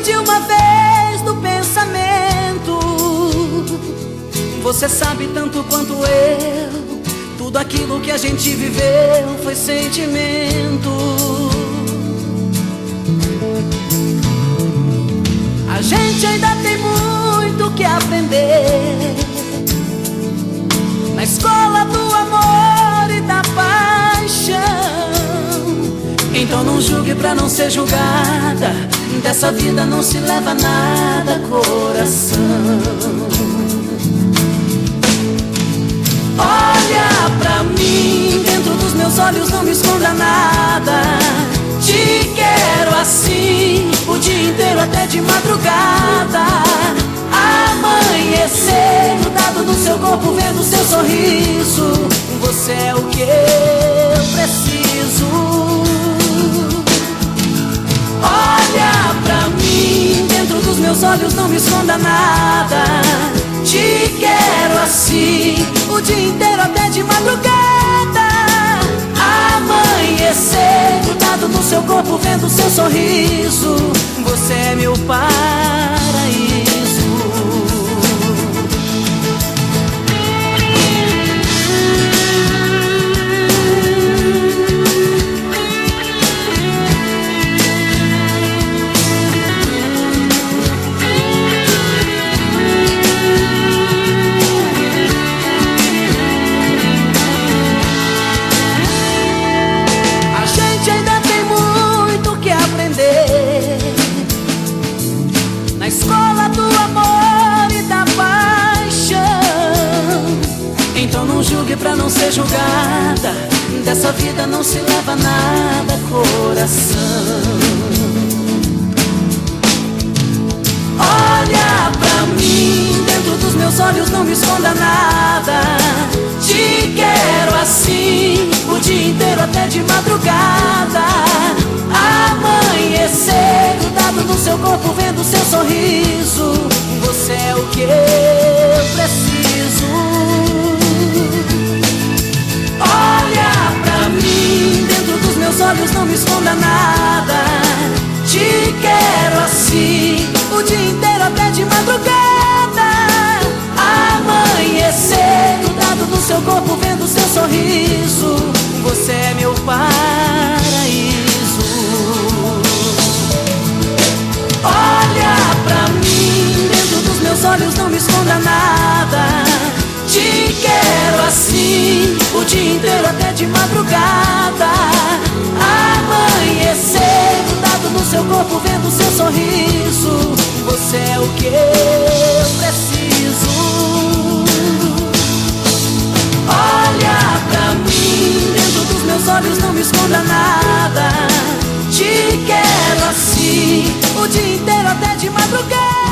de uma vez do pensamento. Você sabe tanto quanto eu. Tudo aquilo que a gente viveu foi sentimento. A gente ainda tem muito que aprender na escola do amor e da paixão. Então não julgue pra não ser julgada. Dessa vida não se leva nada, coração. Olha pra mim, dentro dos meus olhos não me esconda nada. Te quero assim, o dia inteiro até de madrugada. Amanhecer, grudado no seu corpo, vendo seu sorriso. Você é o que meus olhos não me esconda nada. Te quero assim, o dia inteiro até de madrugada. Amanhecer, grudado no seu corpo, vendo seu sorriso. Você é meu paraíso. Não ser julgada. Dessa vida não se leva nada, coração. Olha pra mim, dentro dos meus olhos não me esconda nada. Te quero assim, o dia inteiro até de madrugada. Amanhecer, grudado no seu corpo, vendo seu sorriso. Madrugada. Amanhecer, grudado no seu corpo, vendo seu sorriso. Você é meu paraíso. Olha pra mim, dentro dos meus olhos não me esconda nada. Te quero assim, o dia inteiro até de madrugada. Amanhecer, grudado no seu corpo, vendo seu sorriso. Você é o que eu preciso. Olha pra mim, dentro dos meus olhos não me esconda nada. Te quero assim, o dia inteiro até de madrugada.